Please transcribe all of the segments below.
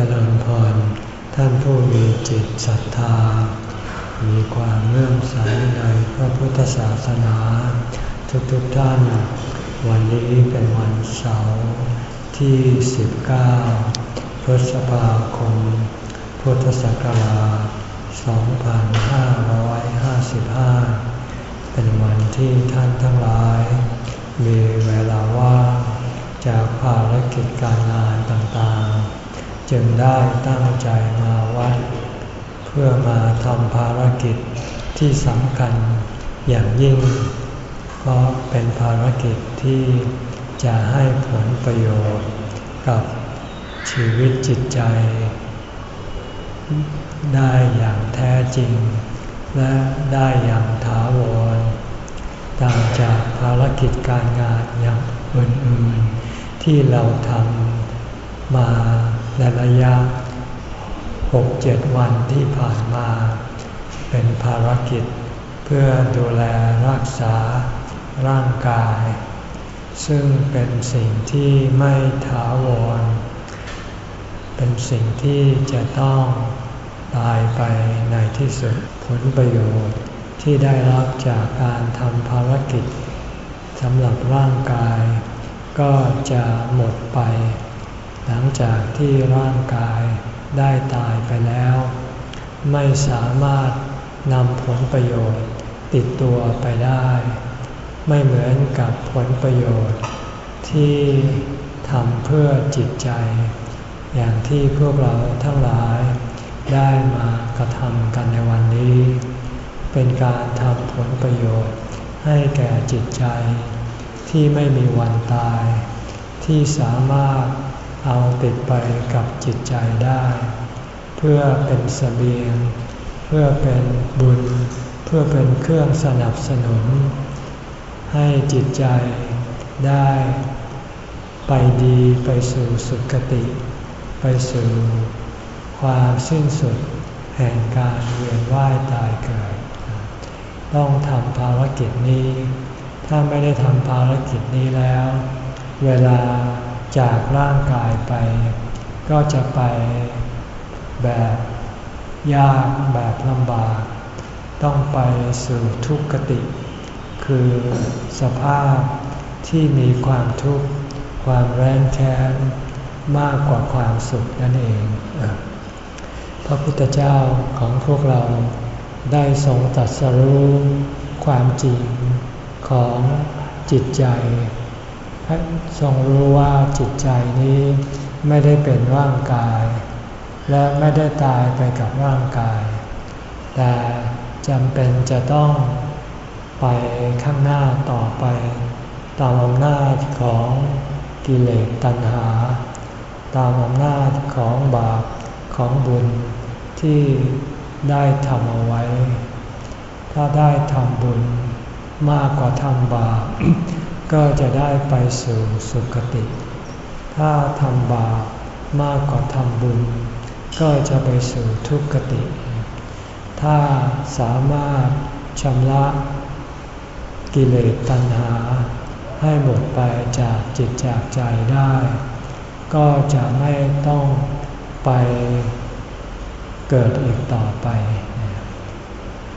จริญพร ท่านผู้มีจิตศรัทธา มีความเลื่อมใสในพระพุทธศาสนา ทุกๆทท่าน วันนี้เป็นวันเสาร์ที่ 19 พฤษภาคม พุทธศักราช 2555 เป็นวันที่ท่านทั้งหลาย มีเวลาว่างจากภารกิจการงานต่างๆ จึงได้ตั้งใจมาวัด เพื่อมาทำภารกิจที่สำคัญอย่างยิ่ง เพราะเป็นภารกิจที่จะให้ผลประโยชน์กับชีวิตจิตใจ ได้อย่างแท้จริง และได้อย่างถาวรต่างจากภารกิจการงานอย่างอื่นๆ ที่เราทำมา ในระยะ6-7วันที่ผ่านมา เป็นภารกิจเพื่อดูแลรักษาร่างกาย ซึ่งเป็นสิ่งที่ไม่ถาวร เป็นสิ่งที่จะต้องตายไปในที่สุดผลประโยชน์ที่ได้รับจากการทำภารกิจสำหรับร่างกาย ก็จะหมดไป หลังจากที่ร่างกายได้ตายไปแล้ว ไม่สามารถนำผลประโยชน์ติดตัวไปได้ ไม่เหมือนกับผลประโยชน์ ที่ทำเพื่อจิตใจ อย่างที่พวกเราทั้งหลายได้มากระทำกันในวันนี้ เป็นการทำผลประโยชน์ให้แก่จิตใจ ที่ไม่มีวันตาย ที่สามารถ เอาติดไปกับจิตใจได้ เพื่อเป็นสเสบียง เพื่อเป็นบุญ เพื่อเป็นเครื่องสนับสนุน ให้จิตใจได้ ไปดีไปสู่สุคติ ไปสู่ความสิ้นสุดแห่งการเวียนว่ายตายเกิด ต้องทำภารกิจนี้ ถ้าไม่ได้ทำภารกิจนี้แล้ว เวลา จากร่างกายไป ก็จะไปแบบยากแบบลำบาก ต้องไปสู่ทุกขติ คือสภาพที่มีความทุกข์ความแรงแค้นมากกว่าความสุขนั่นเอง พระพุทธเจ้าของพวกเราได้ทรงตัดสรู้ความจริงของจิตใจ ท่านทรงรู้ว่าจิตใจนี้ไม่ได้เป็นร่างกาย และไม่ได้ตายไปกับร่างกาย แต่จำเป็นจะต้องไปข้างหน้าต่อไป ตามอำนาจของกิเลสตัณหา ตามอำนาจของบาปของบุญที่ได้ทำเอาไว้ ถ้าได้ทำบุญมากกว่าทำบาป ก็จะได้ไปสู่สุคติ ถ้าทำบาปมากกว่าทำบุญ ก็จะไปสู่ทุกขติ ถ้าสามารถชำระกิเลสตัณหา ให้หมดไปจากจิตจากใจได้ ก็จะไม่ต้องไปเกิดอีกต่อไป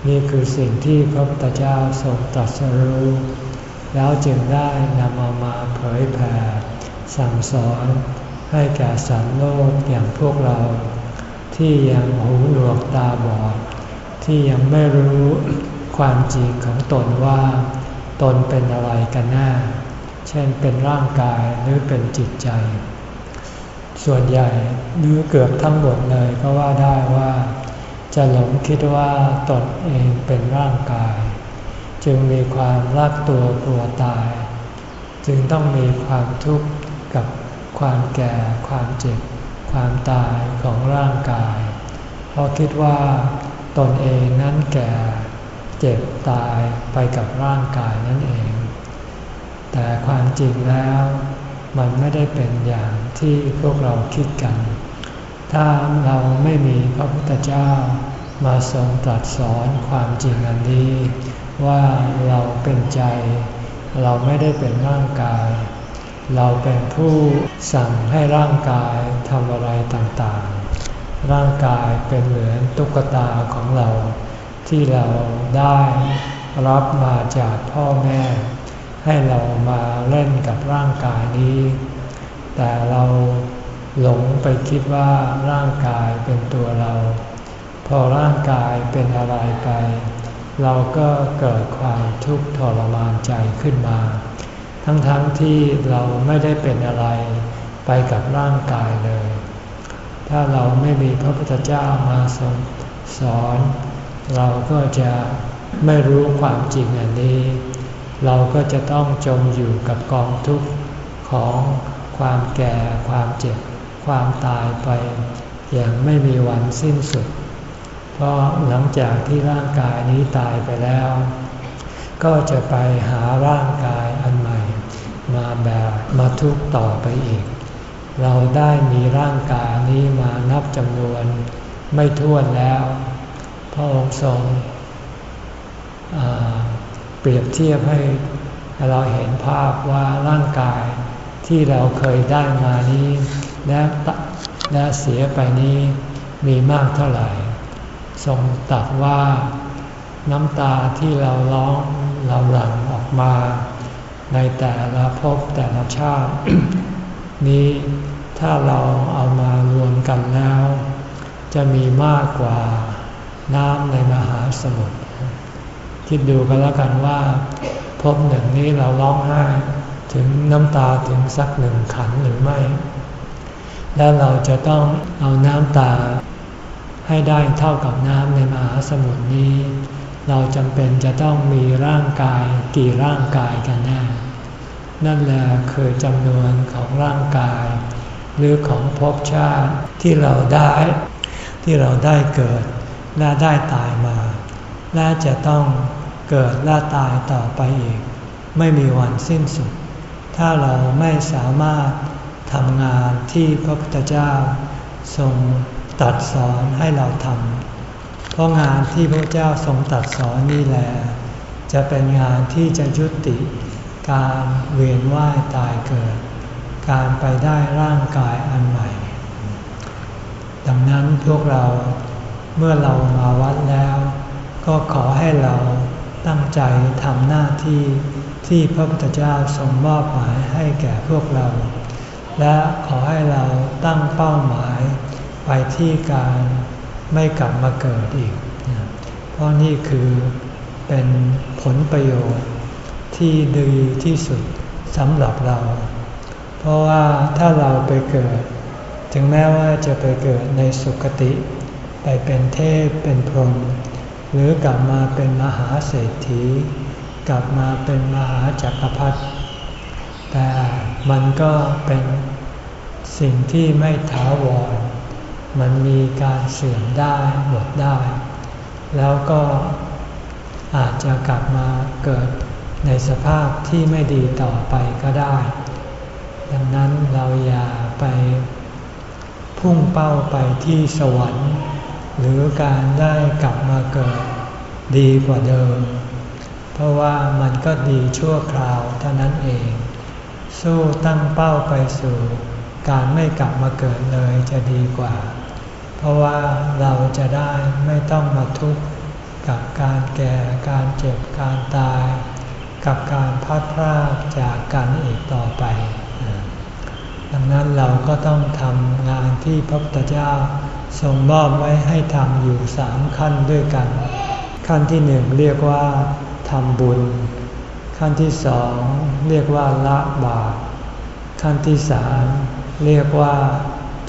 นี่คือสิ่งที่พระพุทธเจ้าทรงตรัสรู้ แล้วจึงได้นำเอามาเผยแผ่สั่งสอนให้แก่สัตว์โลกอย่างพวกเรา ที่ยังหูหนวกตาบอด ที่ยังไม่รู้ความจริงของตนว่า ตนเป็นอะไรกันแน่เช่นเป็นร่างกายหรือเป็นจิตใจ ส่วนใหญ่หรือเกือบทั้งหมดเลยก็ว่าได้ว่า จะหลงคิดว่าตนเองเป็นร่างกาย จึงมีความรักตัวกลัวตาย จึงต้องมีความทุกข์กับความแก่ ความเจ็บ ความตายของร่างกาย เพราะคิดว่าตนเองนั้นแก่ เจ็บตายไปกับร่างกายนั่นเอง แต่ความจริงแล้วมันไม่ได้เป็นอย่างที่พวกเราคิดกัน ถ้าเราไม่มีพระพุทธเจ้ามาทรงตรัสสอนความจริงอันนี้ ว่าเราเป็นใจ เราไม่ได้เป็นร่างกาย เราเป็นผู้สั่งให้ร่างกายทำอะไรต่างๆ ร่างกายเป็นเหมือนตุ๊กตาของเรา ที่เราได้รับมาจากพ่อแม่ ให้เรามาเล่นกับร่างกายนี้ แต่เราหลงไปคิดว่าร่างกายเป็นตัวเรา พอร่างกายเป็นอะไรไป เราก็เกิดความทุกข์ทรมานใจขึ้นมา ทั้งๆทที่เราไม่ได้เป็นอะไรไปกับร่างกายเลย ถ้าเราไม่มีพระพุทธเจ้ามาสอนสอน เราก็จะไม่รู้ความจริงอันนี้ เราก็จะต้องจมอยู่กับกองทุกข์ของความแก่ความเจ็บ ความตายไป อย่างไม่มีวันสิ้นสุด เพราะหลังจากที่ร่างกายนี้ตายไปแล้ว ก็จะไปหาร่างกายอันใหม่ มาแบบมาทุกต่อไปอีก เราได้มีร่างกายนี้มานับจำนวนไม่ท้วนแล้ว พระองค์ทรงเปรียบเทียบให้เราเห็นภาพว่าร่างกายที่เราเคยได้มานี้และและเสียไปนี้มีมากเท่าไหร่ ทรงตัดว่าน้ำตาที่เราร้องเราหลั่งออกมา ในแต่ละภพแต่ละชาติ นี้ถ้าเราเอามารวมกันแล้ว จะมีมากกว่าน้ำในมหาสมุทรคิดดูกันแล้วกันว่าภพหนึ่งนี้เราร้องไห้ถึงน้ำตาถึงสักหนึ่งขันหรือไม่ แล้วเราจะต้องเอาน้ำตา ให้ได้เท่ากับน้ำในมหาสมุทรนี้ เราจำเป็นจะต้องมีร่างกายกี่ร่างกายกันแน่ นั่นแหละคือจำนวนของร่างกาย หรือของภพชาติที่เราได้ ที่เราได้เกิดและได้ตายมา และจะต้องเกิดและตายต่อไปอีก ไม่มีวันสิ้นสุด ถ้าเราไม่สามารถทำงานที่พระพุทธเจ้าทรง ตัดสอนให้เราทำเพราะงานที่พระเจ้าทรงตัดสอนนี่แหละจะเป็นงานที่จะยุติ การเวียนว่ายตายเกิด การไปได้ร่างกายอันใหม่ ดังนั้นพวกเราเมื่อเรามาวัดแล้ว ก็ขอให้เราตั้งใจทำหน้าที่ที่พระพุทธเจ้าทรงมอบหมายให้แก่พวกเรา และขอให้เราตั้งเป้าหมาย ไปที่การไม่กลับมาเกิดอีก เพราะนี่คือเป็นผลประโยชน์ที่ดีที่สุดสำหรับเรา เพราะว่าถ้าเราไปเกิด ถึงแม้ว่าจะไปเกิดในสุคติ ไปเป็นเทพเป็นพรหมหรือกลับมาเป็นมหาเศรษฐี กลับมาเป็นมหาจักรพรรดิแต่มันก็เป็นสิ่งที่ไม่ถาวร มันมีการเสื่อมได้หมดได้ แล้วก็อาจจะกลับมาเกิดในสภาพที่ไม่ดีต่อไปก็ได้ ดังนั้นเราอย่าไปพุ่งเป้าไปที่สวรรค์ หรือการได้กลับมาเกิดดีกว่าเดิม เพราะว่ามันก็ดีชั่วคราวเท่านั้นเอง สู้ตั้งเป้าไปสู่การไม่กลับมาเกิดเลยจะดีกว่า เพราะว่าเราจะได้ไม่ต้องมาทุกข์กับการแก่การเจ็บการตาย กับการพัดพรากจากกันอีกต่อไป ดังนั้นเราก็ต้องทำงานที่พระพุทธเจ้าทรงมอบไว้ให้ทำอยู่สามขั้นด้วยกัน ขั้นที่หนึ่งเรียกว่าทำบุญ ขั้นที่สองเรียกว่าละบาปขั้นที่สามเรียกว่า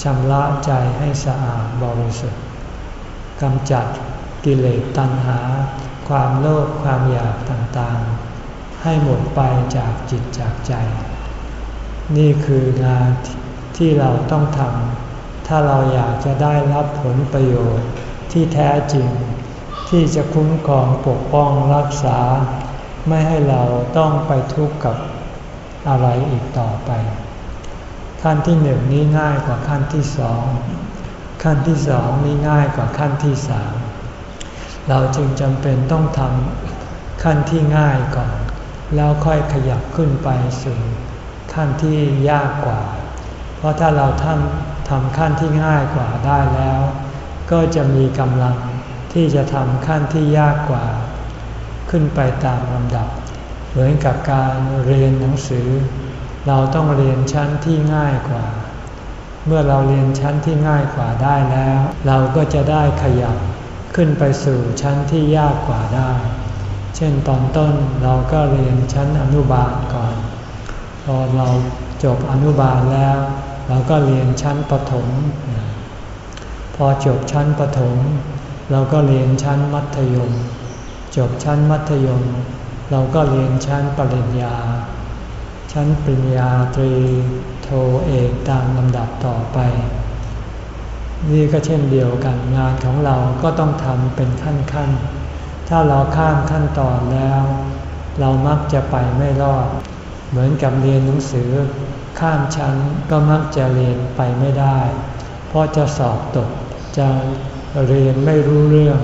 ชำระใจให้สะอาดบริสุทธิ์กำจัดกิเลสตัณหา ความโลภความอยากต่างๆ ให้หมดไปจากจิตจากใจ นี่คืองานที่เราต้องทำถ้าเราอยากจะได้รับผลประโยชน์ที่แท้จริง ที่จะคุ้มครองปกป้องรักษา ไม่ให้เราต้องไปทุกข์กับอะไรอีกต่อไป ขั้นที่หนึ่งนี้ง่ายกว่าขั้นที่สอง ขั้นที่สองนี้ง่ายกว่าขั้นที่สาม เราจึงจำเป็นต้องทำขั้นที่ง่ายก่อน แล้วค่อยขยับขึ้นไปสู่ขั้นที่ยากกว่า เพราะถ้าเราทำทำขั้นที่ง่ายกว่าได้แล้ว ก็จะมีกำลังที่จะทำขั้นที่ยากกว่า ขึ้นไปตามลำดับ เหมือนกับการเรียนหนังสือ เราต้องเรียนชั้นที่ง่ายกว่า เมื่อเราเรียนชั้นที่ง่ายกว่าได้แล้ว เราก็จะได้ขยับขึ้นไปสู่ชั้นที่ยากกว่าได้ เช่นตอนต้นเราก็เรียนชั้นอนุบาลก่อน พอเราจบอนุบาลแล้ว เราก็เรียนชั้นประถม พอจบชั้นประถม เราก็เรียนชั้นมัธยม จบชั้นมัธยม เราก็เรียนชั้นปริญญา ชั้นปริญญาตรีโทเอกตามลำดับต่อไป นี่ก็เช่นเดียวกันงานของเราก็ต้องทำเป็นขั้นๆถ้าเราข้ามขั้นตอนแล้ว เรามักจะไปไม่รอด เหมือนกับเรียนหนังสือ ข้ามชั้นก็มักจะเรียนไปไม่ได้ เพราะจะสอบตกจะเรียนไม่รู้เรื่อง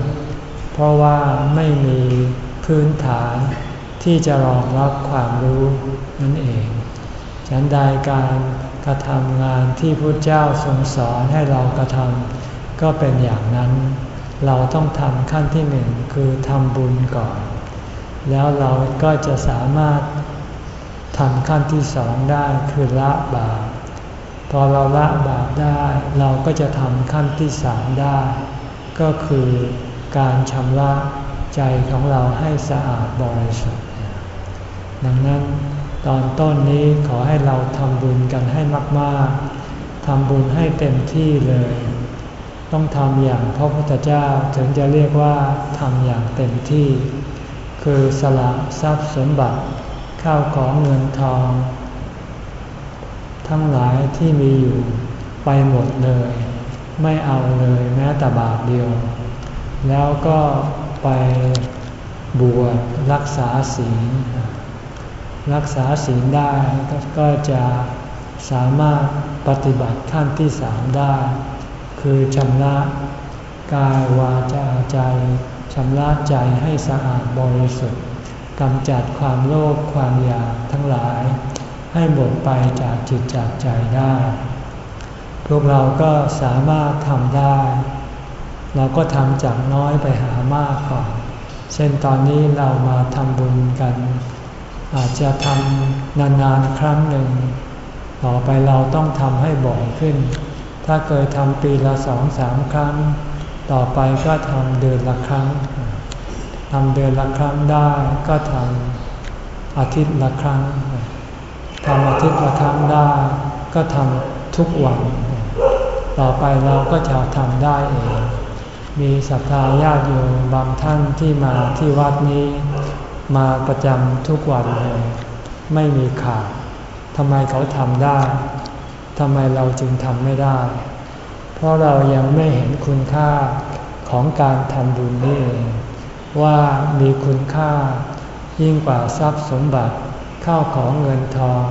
เพราะว่าไม่มีพื้นฐานที่จะรองรับความรู้ นั่นเอง ฉันใดการกระทำงานที่พระเจ้าทรงสอนให้เรากระทำก็เป็นอย่างนั้น เราต้องทำขั้นที่หนึ่งคือทำบุญก่อน แล้วเราก็จะสามารถทำขั้นที่สองได้คือละบาปพอเราละบาปได้เราก็จะทำขั้นที่สามได้ ก็คือการชำระใจของเราให้สะอาดบริสุทธิ์ดังนั้น ตอนต้นนี้ขอให้เราทำบุญกันให้มากๆทำบุญให้เต็มที่เลย ต้องทำอย่างพระพุทธเจ้าถึงจะเรียกว่าทำอย่างเต็มที่ คือสละทรัพย์สมบัติข้าวของเงินทอง ทั้งหลายที่มีอยู่ไปหมดเลย ไม่เอาเลยแม้แต่บาทเดียว แล้วก็ไปบวชรักษาศีล รักษาศีลได้ก็จะสามารถปฏิบัติขั้นที่สามได้ คือชำระกายวาจาใจชำระใจให้สะอาดบริสุทธิ์กำจัดความโลภความอยากทั้งหลาย ให้หมดไปจากจิตจากใจได้ พวกเราก็สามารถทำได้ เราก็ทำจากน้อยไปหามากก่อนเช่นตอนนี้เรามาทำบุญกัน อาจจะทำนานๆครั้งหนึ่ง ต่อไปเราต้องทำให้บ่อยขึ้น ถ้าเคยทำปีละสองสามครั้ง ต่อไปก็ทำเดือนละครั้งทำเดือนละครั้งได้ก็ทำอาทิตย์ละครั้งทำอาทิตย์ละครั้งได้ ก็ทำทุกวัน ต่อไปเราก็จะทำได้เอง มีศรัทธาญาติโยมบางท่านที่มาที่วัดนี้ มาประจำทุกวันเลยไม่มีขาดทำไมเขาทำได้ทำไมเราจึงทำไม่ได้ เพราะเรายังไม่เห็นคุณค่าของการทำบุญนี่เองว่ามีคุณค่ายิ่งกว่าทรัพย์สมบัติข้าวของเงินทอง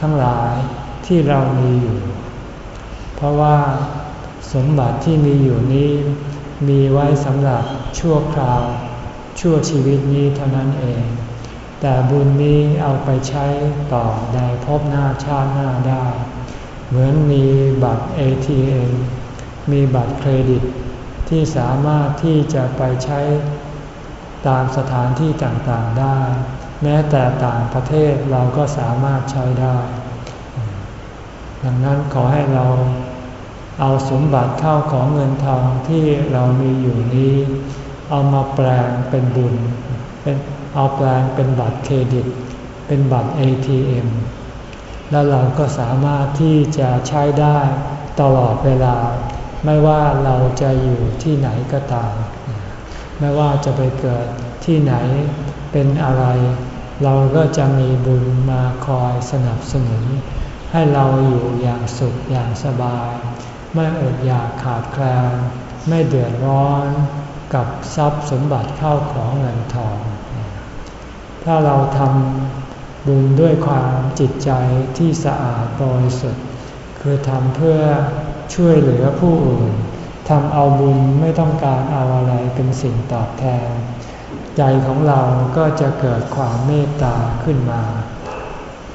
ทั้งหลายที่เรามีอยู่ เพราะว่าสมบัติที่มีอยู่นี้ มีไว้สำหรับชั่วคราว ชั่วชีวิตนี้เท่านั้นเอง แต่บุญนี้เอาไปใช้ต่อในภพหน้าชาติหน้าได้ เหมือนมีบัตร ATM มีบัตรเครดิต ที่สามารถที่จะไปใช้ตามสถานที่ต่างๆได้ แม้แต่ต่างประเทศเราก็สามารถใช้ได้ ดังนั้นขอให้เราเอาสมบัติเข้าของเงินทองที่เรามีอยู่นี้ เอามาแปลงเป็นบุญเป็นเอาแปลงเป็นบัตรเครดิต เป็นบัตร ATM แล้วเราก็สามารถที่จะใช้ได้ตลอดเวลา ไม่ว่าเราจะอยู่ที่ไหนก็ตาม ไม่ว่าจะไปเกิดที่ไหนเป็นอะไร เราก็จะมีบุญมาคอยสนับสนุน ให้เราอยู่อย่างสุขอย่างสบาย ไม่อดอยากขาดแคลนไม่เดือดร้อน กับทรัพย์สมบัติเข้าของเงินทอง ถ้าเราทำบุญด้วยความจิตใจที่สะอาดบริสุทธิ์ คือทำเพื่อช่วยเหลือผู้อื่นทำเอาบุญไม่ต้องการเอาอะไรเป็นสิ่งตอบแทน ใจของเราก็จะเกิดความเมตตาขึ้นมา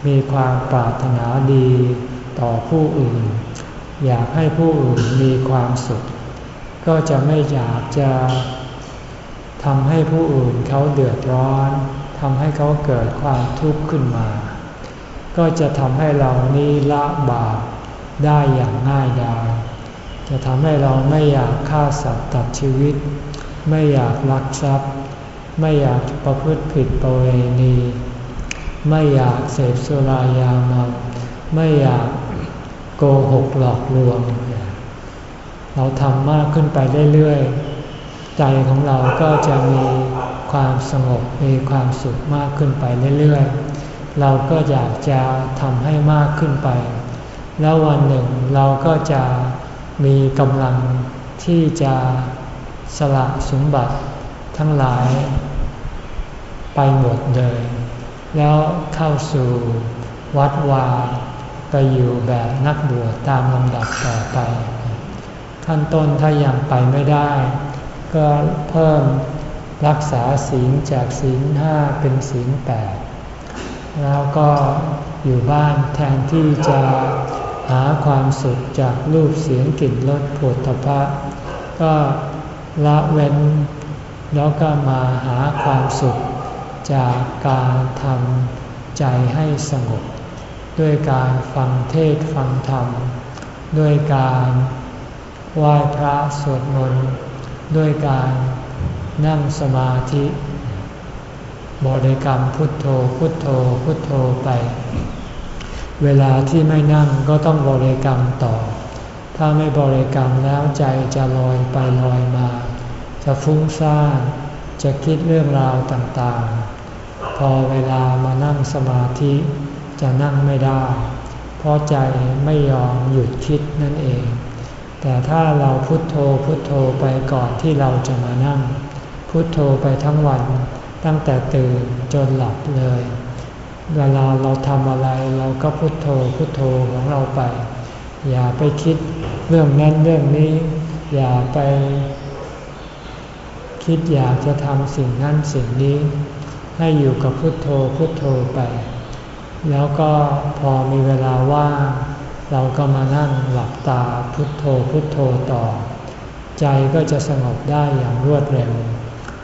มีความปรารถนาดีต่อผู้อื่น อยากให้ผู้อื่นมีความสุข ก็จะไม่อยากจะทำให้ผู้อื่นเขาเดือดร้อนทำให้เขาเกิดความทุกข์ขึ้นมา ก็จะทำให้เรานี้ละบาปได้อย่างง่ายดายจะทำให้เราไม่อยากฆ่าสัตว์ตัดชีวิต ไม่อยากลักทรัพย์ ไม่อยากประพฤติผิดประเวณี ไม่อยากเสพสุรายาเมาไม่อยากโกหกหลอกลวง เราทำมากขึ้นไปเรื่อยๆ ใจของเราก็จะมีความสงบมีความสุขมากขึ้นไปเรื่อยๆ เราก็อยากจะทำให้มากขึ้นไป แล้ววันหนึ่งเราก็จะมีกำลังที่จะสละสมบัติทั้งหลาย ไปหมดเลย แล้วเข้าสู่วัดวาไปอยู่แบบนักบวชตามลำดับต่อไป ขั้นต้นถ้ายังไปไม่ได้ ก็เพิ่มรักษาศีลจากศีลห้าเป็นศีลแปดแล้วก็อยู่บ้านแทนที่จะหาความสุขจากรูปเสียงกลิ่นรสผลตภะก็ละเว้น แล้วก็มาหาความสุขจากการทำใจให้สงบ ด้วยการฟังเทศฟังธรรม ด้วยการ ไหว้พระสวดมนต์ด้วยการนั่งสมาธิ บริกรรมพุทโธพุทโธพุทโธไป เวลาที่ไม่นั่งก็ต้องบริกรรมต่อ ถ้าไม่บริกรรมแล้วใจจะลอยไปลอยมา จะฟุ้งซ่านจะคิดเรื่องราวต่างๆ พอเวลามานั่งสมาธิจะนั่งไม่ได้ เพราะใจไม่ยอมหยุดคิดนั่นเอง แต่ถ้าเราพุโทโธพุโทโธไปก่อนที่เราจะมานั่ง พุโทโธไปทั้งวันตั้งแต่ตื่นจนหลับเลย เวลาเราทำอะไรเราก็พุโทโธพุโทโธของเราไป อย่าไปคิดเรื่องนั้นเรื่องนี้ อย่าไป คิดอยากจะทำสิ่งนั้นสิ่งนี้ ให้อยู่กับพุโทโธพุโทโธไป แล้วก็พอมีเวลาว่าง เราก็มานั่งหลับตาพุทโธพุทโธต่อ ใจก็จะสงบได้อย่างรวดเร็ว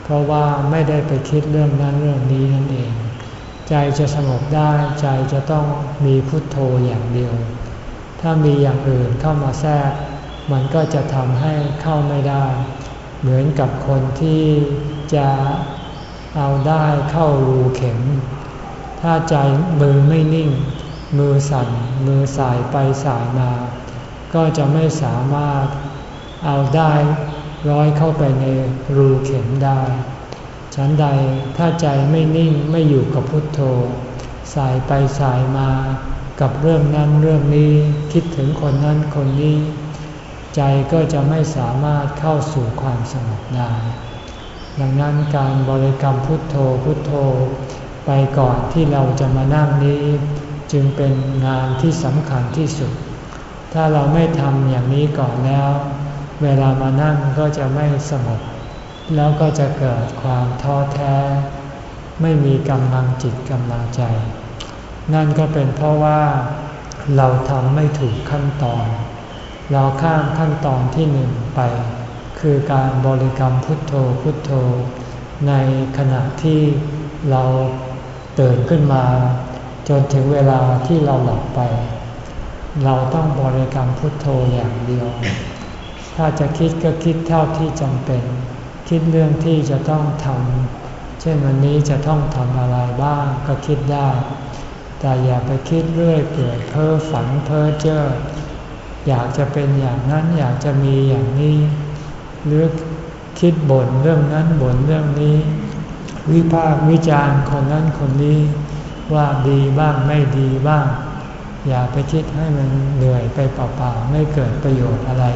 เพราะว่าไม่ได้ไปคิดเรื่องนั้นเรื่องนี้นั่นเอง ใจจะสงบได้ใจจะต้องมีพุทโธอย่างเดียว ถ้ามีอย่างอื่นเข้ามาแทรก มันก็จะทำให้เข้าไม่ได้ เหมือนกับคนที่จะเอาได้เข้ารูเข็ม ถ้าใจมือไม่นิ่ง มือสั่นมือสายไปสายมา ก็จะไม่สามารถเอาได้ร้อยเข้าไปในรูเข็มได้ฉันใดถ้าใจไม่นิ่งไม่อยู่กับพุทโธ สายไปสายมากับเรื่องนั้นเรื่องนี้คิดถึงคนนั้นคนนี้ ใจก็จะไม่สามารถเข้าสู่ความสงบได้ดังนั้นการบริกรรมพุทโธพุทโธ ไปก่อนที่เราจะมานั่งนี้ จึงเป็นงานที่สำคัญที่สุด ถ้าเราไม่ทำอย่างนี้ก่อนแล้ว เวลามานั่งก็จะไม่สงบแล้วก็จะเกิดความท้อแท้ ไม่มีกำลังจิตกำลังใจ นั่นก็เป็นเพราะว่าเราทำไม่ถูกขั้นตอน เราข้ามขั้นตอนที่หนึ่งไป คือการบริกรรมพุทโธพุทโธ ในขณะที่เราตื่นขึ้นมา จนถึงเวลาที่เราหลับไป เราต้องบริกรรมพุทโธอย่างเดียว ถ้าจะคิดก็คิดเท่าที่จำเป็น คิดเรื่องที่จะต้องทำเช่นวันนี้จะต้องทำอะไรบ้างก็คิดได้ แต่อย่าไปคิดเรื่อยเปื่อยเพ้อฝันเพ้อเจ้ออยากจะเป็นอย่างนั้นอยากจะมีอย่างนี้หรือคิดบ่นเรื่องนั้นบ่นเรื่องนี้ วิพากษ์วิจารณ์คนนั้นคนนี้ ว่าดีบ้างไม่ดีบ้าง อย่าไปคิดให้มันเหนื่อยไปเปล่าๆไม่เกิดประโยชน์อะไร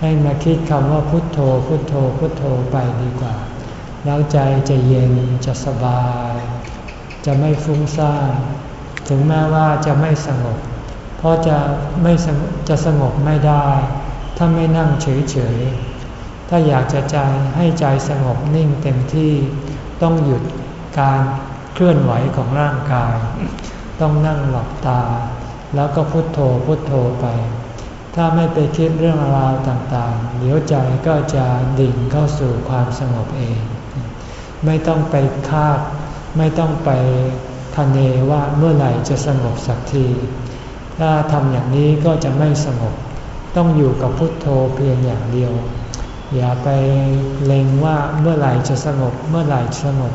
ให้มาคิดคำว่าพุทโธ พุทโธ พุทโธไปดีกว่า แล้วใจจะเย็นจะสบาย จะไม่ฟุ้งซ่านถึงแม้ว่าจะไม่สงบ เพราะจะไม่จะสงบไม่ได้ ถ้าไม่นั่งเฉยๆถ้าอยากจะใจให้ใจสงบนิ่งเต็มที่ต้องหยุดการ เคลื่อนไหวของร่างกาย ต้องนั่งหลับตา แล้วก็พุโทโธพุโทโธไป ถ้าไม่ไปคิดเรื่องราวต่างๆ เดี๋ยวใจก็จะดิ่งเข้าสู่ความสงบเอง ไม่ต้องไปคาด ไม่ต้องไปคะเนว่าเมื่อไหร่จะสงบสักที ถ้าทำอย่างนี้ก็จะไม่สงบ ต้องอยู่กับพุทโธเพียงอย่างเดียว อย่าไปเล็งว่าเมื่อไหร่จะสงบ เมื่อไหร่สงบ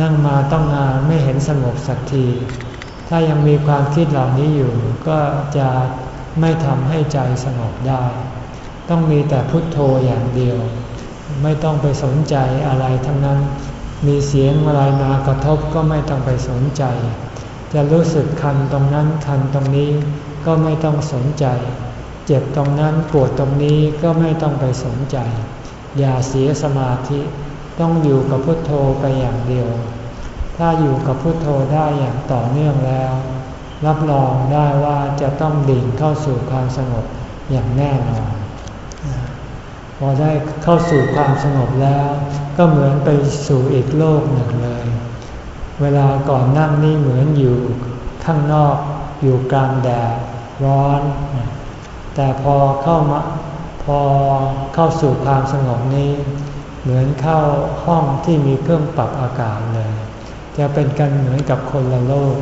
นั่งมาต้องนานไม่เห็นสงบสักที ถ้ายังมีความคิดเหล่านี้อยู่ ก็จะไม่ทำให้ใจสงบได้ ต้องมีแต่พุทโธอย่างเดียว ไม่ต้องไปสนใจอะไรทั้งนั้น มีเสียงอะไรมากระทบก็ไม่ต้องไปสนใจ จะรู้สึกคันตรงนั้นคันตรงนี้ก็ไม่ต้องสนใจ เจ็บตรงนั้นปวดตรงนี้ก็ไม่ต้องไปสนใจ อย่าเสียสมาธิ ต้องอยู่กับพุทโธไปอย่างเดียว ถ้าอยู่กับพุทโธได้อย่างต่อเนื่องแล้ว รับรองได้ว่าจะต้องดิ่งเข้าสู่ความสงบอย่างแน่นอน พอได้เข้าสู่ความสงบแล้ว ก็เหมือนไปสู่อีกโลกหนึ่งเลย เวลาก่อนนั่งนี่เหมือนอยู่ข้างนอกอยู่กลางแดดร้อน แต่พอเข้ามาพอเข้าสู่ความสงบนี้ เหมือนเข้าห้องที่มีเครื่องปรับอากาศเลย จะเป็นกันเหมือนกับคนละโลก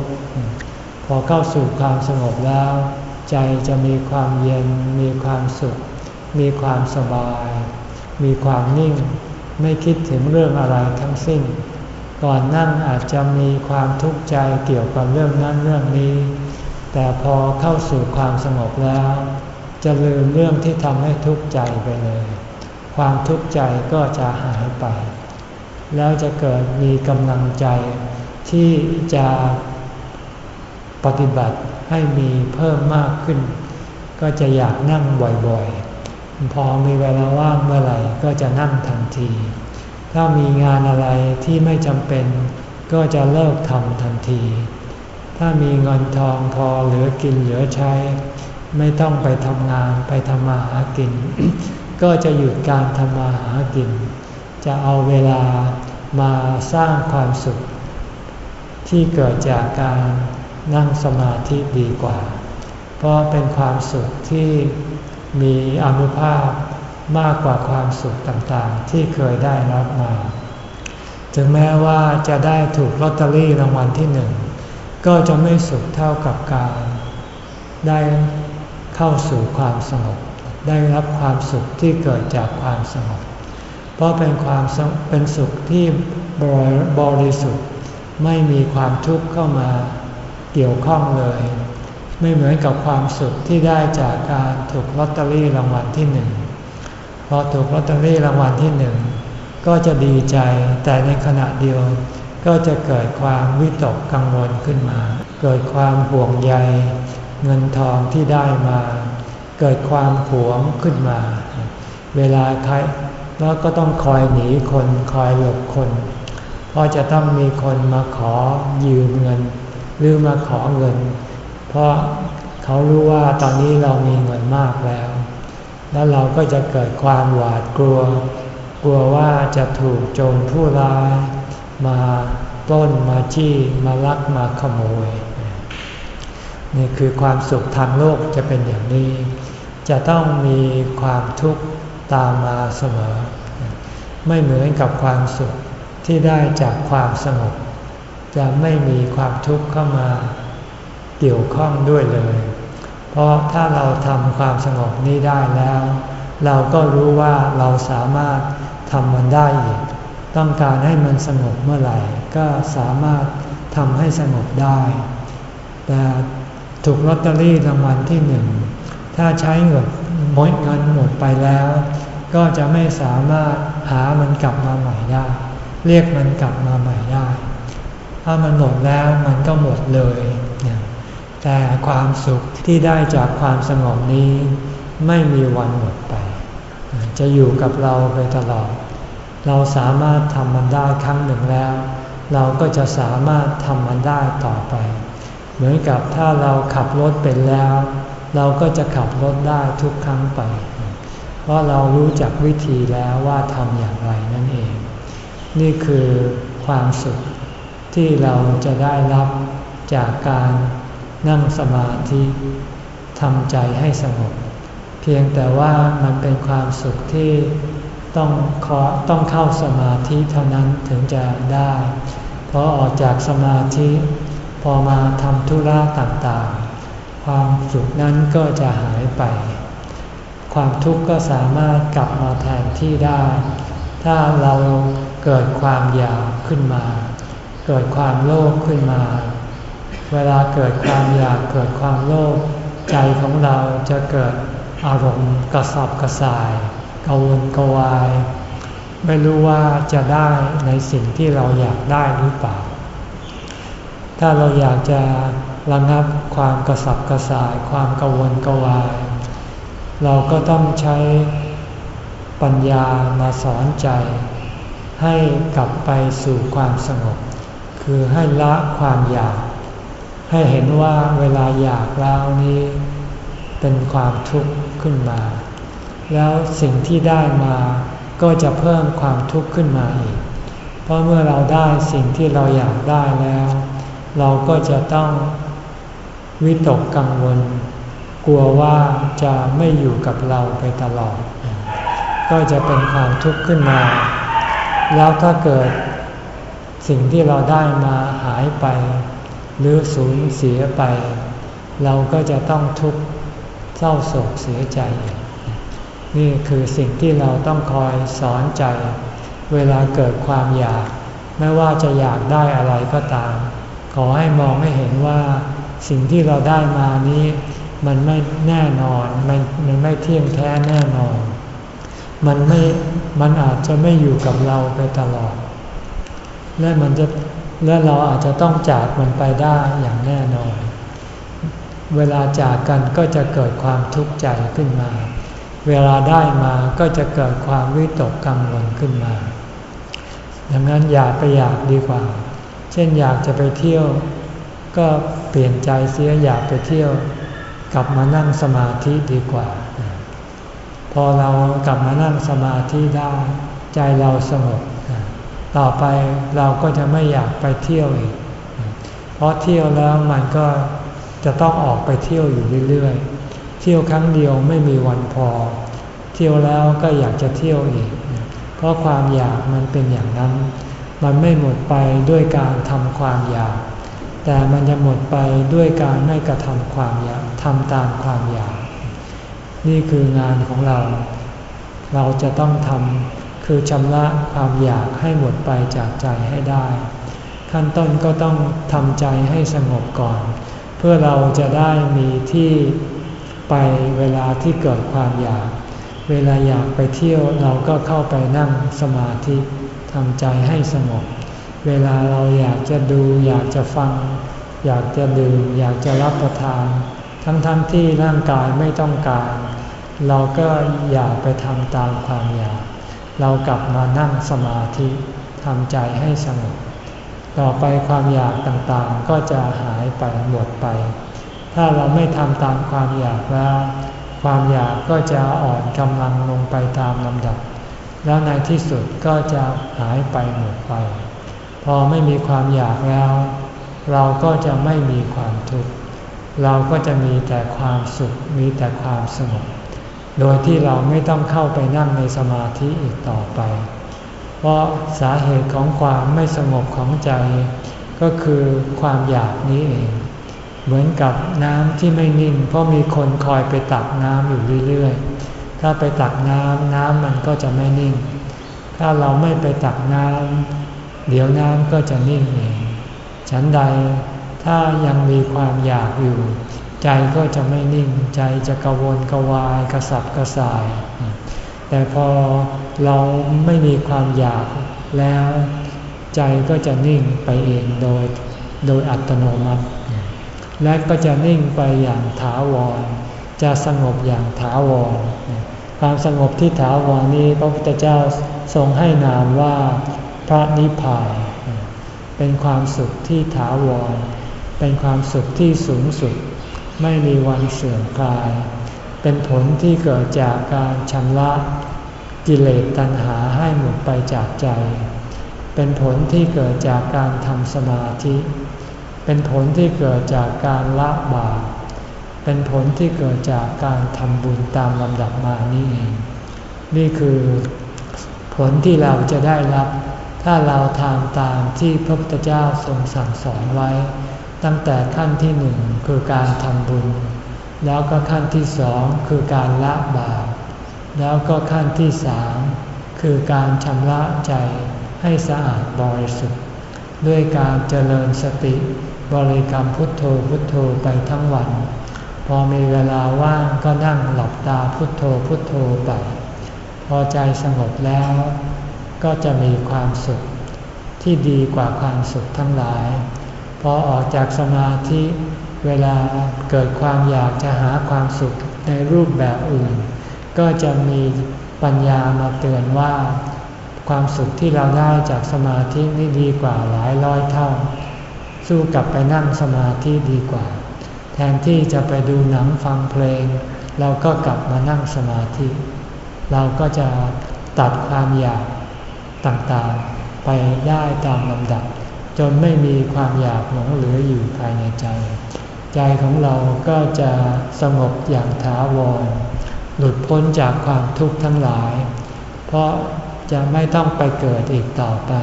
พอเข้าสู่ความสงบแล้ว ใจจะมีความเย็น มีความสุข มีความสบาย มีความนิ่ง ไม่คิดถึงเรื่องอะไรทั้งสิ้น ก่อนนั่งอาจจะมีความทุกข์ใจเกี่ยวกับเรื่องนั้นเรื่องนี้ แต่พอเข้าสู่ความสงบแล้ว จะลืมเรื่องที่ทำให้ทุกข์ใจไปเลย ความทุกข์ใจก็จะหายไป แล้วจะเกิดมีกำลังใจที่จะปฏิบัติให้มีเพิ่มมากขึ้น ก็จะอยากนั่งบ่อยๆ พอมีเวลาว่างเมื่อไหร่ก็จะนั่งทันที ถ้ามีงานอะไรที่ไม่จำเป็นก็จะเลิกทำทันที ถ้ามีเงินทองพอเหลือกินเหลือใช้ ไม่ต้องไปทำงานไปทำมาหากิน ก็จะหยุดการทำมาหากิน จะเอาเวลามาสร้างความสุข ที่เกิดจากการนั่งสมาธิดีกว่า เพราะเป็นความสุขที่มีอนุภาพมากกว่าความสุขต่างๆ ที่เคยได้รับมา ถึงแม้ว่าจะได้ถูกลอตเตอรี่รางวัลที่หนึ่ง ก็จะไม่สุขเท่ากับการ ได้เข้าสู่ความสงบ ได้รับความสุขที่เกิดจากความสงบ เพราะเป็นความเป็นสุขที่บริสุทธิ์ ไม่มีความทุกข์เข้ามาเกี่ยวข้องเลย ไม่เหมือนกับความสุขที่ได้จากการถูกลอตเตอรี่รางวัลที่หนึ่งพอถูกลอตเตอรี่รางวัลที่หนึ่งก็จะดีใจแต่ในขณะเดียวก็จะเกิดความวิตกกังวลขึ้นมา เกิดความห่วงใย เงินทองที่ได้มา เกิดความหวงขึ้นมา เวลาใครแล้วก็ต้องคอยหนีคนคอยหลบคนเพราะจะต้องมีคนมาขอยืมเงิน หรือมาขอเงิน เพราะเขารู้ว่าตอนนี้เรามีเงินมากแล้ว แล้วเราก็จะเกิดความหวาดกลัว กลัวว่าจะถูกโจรผู้ร้าย มาปล้นมาจี้มาลักมาขโมย นี่คือความสุขทางโลกจะเป็นอย่างนี้ จะต้องมีความทุกข์ตามมาเสมอ ไม่เหมือนกับความสุขที่ได้จากความสงบจะไม่มีความทุกข์เข้ามาเกี่ยวข้องด้วยเลย เพราะถ้าเราทำความสงบนี้ได้แล้ว เราก็รู้ว่าเราสามารถทำมันได้อีก ต้องการให้มันสงบเมื่อไหร่ ก็สามารถทำให้สงบได้ แต่ถูกลอตเตอรี่รางวัลที่หนึ่ง ถ้าใช้เงินหมดเงินหมดไปแล้ว ก็จะไม่สามารถหามันกลับมาใหม่ได้ เรียกมันกลับมาใหม่ได้ ถ้ามันหมดแล้วมันก็หมดเลย แต่ความสุขที่ได้จากความสงบนี้ ไม่มีวันหมดไป จะอยู่กับเราไปตลอด เราสามารถทำมันได้ครั้งหนึ่งแล้ว เราก็จะสามารถทำมันได้ต่อไป เหมือนกับถ้าเราขับรถเป็นแล้ว เราก็จะขับรถได้ทุกครั้งไป เพราะเรารู้จักวิธีแล้วว่าทำอย่างไรนั่นเอง นี่คือความสุขที่เราจะได้รับจากการนั่งสมาธิทำใจให้สงบ เพียงแต่ว่ามันเป็นความสุขที่ต้องขอต้องเข้าสมาธิเท่านั้นถึงจะได้ เพอออกจากสมาธิ พอมาทำธุระต่างๆ ความสุขนั้นก็จะหายไป ความทุกข์ก็สามารถกลับมาแทนที่ได้ ถ้าเราเกิดความอยากขึ้นมา เกิดความโลภขึ้นมา เวลาเกิดความอยากเกิดความโลภใจของเราจะเกิดอารมณ์กระสับกระส่ายกวนกวาย ไม่รู้ว่าจะได้ในสิ่งที่เราอยากได้หรือเปล่า ถ้าเราอยากจะ ระงับความกระสับกระส่ายความกวนกวาย เราก็ต้องใช้ปัญญามาสอนใจ ให้กลับไปสู่ความสงบ คือให้ละความอยาก ให้เห็นว่าเวลาอยากแล้วนี้ เป็นความทุกข์ขึ้นมา แล้วสิ่งที่ได้มาก็จะเพิ่มความทุกข์ขึ้นมาอีก เพราะเมื่อเราได้สิ่งที่เราอยากได้แล้ว เราก็จะต้อง วิตกกังวล กลัวว่าจะไม่อยู่กับเราไปตลอด ก็จะเป็นความทุกข์ขึ้นมา แล้วถ้าเกิดสิ่งที่เราได้มาหายไป หรือสูญเสียไป เราก็จะต้องทุกข์เศร้าโศกเสียใจ นี่คือสิ่งที่เราต้องคอยสอนใจ เวลาเกิดความอยาก ไม่ว่าจะอยากได้อะไรก็ตาม ขอให้มองให้เห็นว่า สิ่งที่เราได้มานี้ มันไม่แน่นอน มันมันไม่เที่ยงแท้แน่นอน มันไม่ มันอาจจะไม่อยู่กับเราไปตลอด และมันจะ และเราอาจจะต้องจากมันไปได้อย่างแน่นอน เวลาจากกันก็จะเกิดความทุกข์ใจขึ้นมา เวลาได้มาก็จะเกิดความวิตกกังวลขึ้นมา ดังนั้นอย่าไปอยากดีกว่า เช่นอยากจะไปเที่ยว ก็เปลี่ยนใจเสียอยากไปเที่ยว กลับมานั่งสมาธิดีกว่า พอเรากลับมานั่งสมาธิได้ ใจเราสงบต่อไปเราก็จะไม่อยากไปเที่ยวอีก เพราะเที่ยวแล้วมันก็จะต้องออกไปเที่ยวอยู่เรื่อยๆ เที่ยวครั้งเดียวไม่มีวันพอ เที่ยวแล้วก็อยากจะเที่ยวอีก เพราะความอยากมันเป็นอย่างนั้น มันไม่หมดไปด้วยการทำความอยาก แต่มันจะหมดไปด้วยการไม่กระทำความอยากทำตามความอยาก นี่คืองานของเรา เราจะต้องทำคือชำระความอยากให้หมดไปจากใจให้ได้ ขั้นต้นก็ต้องทำใจให้สงบก่อน เพื่อเราจะได้มีที่ไปเวลาที่เกิดความอยาก เวลาอยากไปเที่ยวเราก็เข้าไปนั่งสมาธิทำใจให้สงบ เวลาเราอยากจะดูอยากจะฟัง อยากจะดื่มอยากจะรับประทาน ทั้งๆทที่ร่างกายไม่ต้องการ เราก็อยากไปทำตามความอยาก เรากลับมานั่งสมาธิทำใจให้สงบต่อไปความอยากต่างๆ ก็จะหายไปหมดไป ถ้าเราไม่ทำตามความอยากแล้ว ความอยากก็จะอ่อนกำลังลงไปตามลำดับ แล้วในที่สุดก็จะหายไปหมดไป พอไม่มีความอยากแล้ว เราก็จะไม่มีความทุกข์เราก็จะมีแต่ความสุขมีแต่ความสงบโดยที่เราไม่ต้องเข้าไปนั่งในสมาธิอีกต่อไป เพราะสาเหตุของความไม่สงบของใจ ก็คือความอยากนี้เอง เหมือนกับน้ำที่ไม่นิ่ง เพราะมีคนคอยไปตักน้ำอยู่เรื่อยๆ ถ้าไปตักน้ำน้ำมันก็จะไม่นิ่ง ถ้าเราไม่ไปตักน้ำ เดี๋ยวน้ำก็จะนิ่งเองฉันใดถ้ายังมีความอยากอยู่ ใจก็จะไม่นิ่งใจจะกระวนกระวายกระสับกระส่าย แต่พอเราไม่มีความอยากแล้ว ใจก็จะนิ่งไปเองโดยโดยอัตโนมัติ และก็จะนิ่งไปอย่างถาวร จะสงบอย่างถาวร ความสงบที่ถาวรนี้พระพุทธเจ้าทรงให้นามว่า พระนิพพาน เป็นความสุขที่ถาวร เป็นความสุขที่สูงสุด ไม่มีวันเสื่อมคลาย เป็นผลที่เกิดจากการชำระกิเลสตัณหาให้หมดไปจากใจ เป็นผลที่เกิดจากการทำสมาธิ เป็นผลที่เกิดจากการละบาปเเป็นผลที่เกิดจากการทำบุญตามลำดับมานี่เอง นี่คือผลที่เราจะได้รับ ถ้าเราทำตามที่พระพุทธเจ้าทรงสั่งสอนไว้ ตั้งแต่ขั้นที่หนึ่งคือการทำบุญ แล้วก็ขั้นที่สองคือการละบาปแล้วก็ขั้นที่สามคือการชำระใจให้สะอาดบริสุทธิ์ ด้วยการเจริญสติบริกรรมพุทโธพุทโธไปทั้งวัน พอมีเวลาว่างก็นั่งหลับตาพุทโธพุทโธไป พอใจสงบแล้ว ก็จะมีความสุขที่ดีกว่าความสุขทั้งหลาย พอออกจากสมาธิเวลาเกิดความอยากจะหาความสุขในรูปแบบอื่น ก็จะมีปัญญามาเตือนว่า ความสุขที่เราได้จากสมาธินี่ดีกว่าหลายร้อยเท่า สู้กลับไปนั่งสมาธิดีกว่า แทนที่จะไปดูหนังฟังเพลง เราก็กลับมานั่งสมาธิ เราก็จะตัดความอยาก ต่างๆ ไปได้ตามลำดับ จนไม่มีความอยากหลงเหลืออยู่ภายในใจ ใจของเราก็จะสงบอย่างถาวร หลุดพ้นจากความทุกข์ทั้งหลาย เพราะจะไม่ต้องไปเกิดอีกต่อไป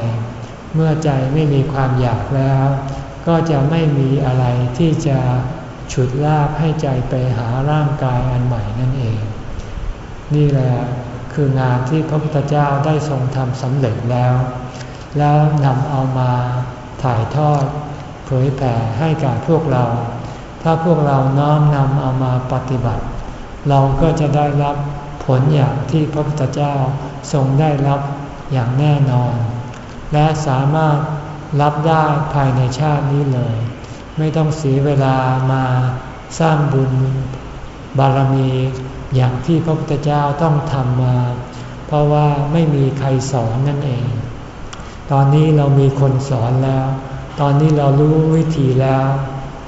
เมื่อใจไม่มีความอยากแล้ว ก็จะไม่มีอะไรที่จะฉุดลากให้ใจไปหาร่างกายอันใหม่นั่นเอง นี่แหละ คืองานที่พระพุทธเจ้าได้ทรงทำสำเร็จแล้ว แล้วนำเอามาถ่ายทอด เผยแผ่ให้กับพวกเรา ถ้าพวกเราน้อมนำเอามาปฏิบัติ เราก็จะได้รับผลอย่างที่พระพุทธเจ้าทรงได้รับอย่างแน่นอน และสามารถรับได้ภายในชาตินี้เลย ไม่ต้องเสียเวลามาสร้างบุญบารมี อย่างที่พระพุทธเจ้าต้องทำมา เพราะว่าไม่มีใครสอนนั่นเอง ตอนนี้เรามีคนสอนแล้ว ตอนนี้เรารู้วิธีแล้ว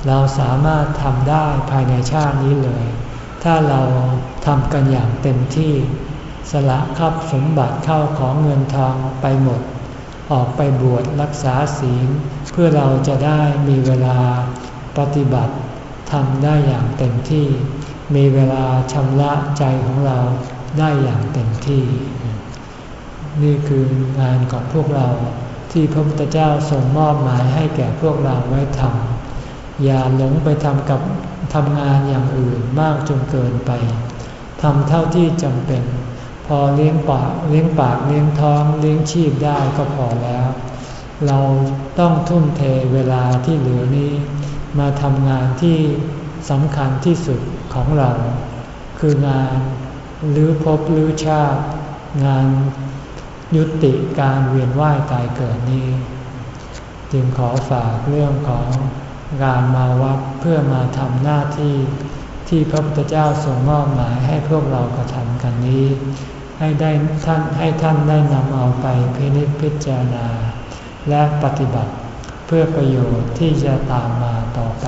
เราสามารถทำได้ภายในชาตินี้เลย ถ้าเราทำกันอย่างเต็มที่ สละทรัพย์สมบัติเข้าของเงินทองไปหมด ออกไปบวชรักษาศีล เพื่อเราจะได้มีเวลาปฏิบัติทำได้อย่างเต็มที่ มีเวลาชำระใจของเราได้อย่างเต็มที่ นี่คืองานของพวกเราที่พระพุทธเจ้าทรงมอบหมายให้แก่พวกเราไว้ทำอย่าหลงไปทำกับทำงานอย่างอื่นมากจนเกินไปทำเท่าที่จำเป็น พอเลี้ยงปากเลี้ยงปากเลี้ยงท้องเลี้ยงชีพได้ก็พอแล้ว เราต้องทุ่มเทเวลาที่เหลือนี้ มาทำงานที่สำคัญที่สุด ของเรา คืองานหรือพบหรือชาติ งานยุติการเวียนว่ายตายเกิดนี้ จึงขอฝากเรื่องของการมาวัดเพื่อมาทำหน้าที่ที่พระพุทธเจ้าทรงมอบหมายให้พวกเรากระทำกันนี้ ให้ได้ท่านให้ท่านได้นำเอาไปพินิจพิจารณา และปฏิบัติเพื่อประโยชน์ที่จะตามมาต่อไป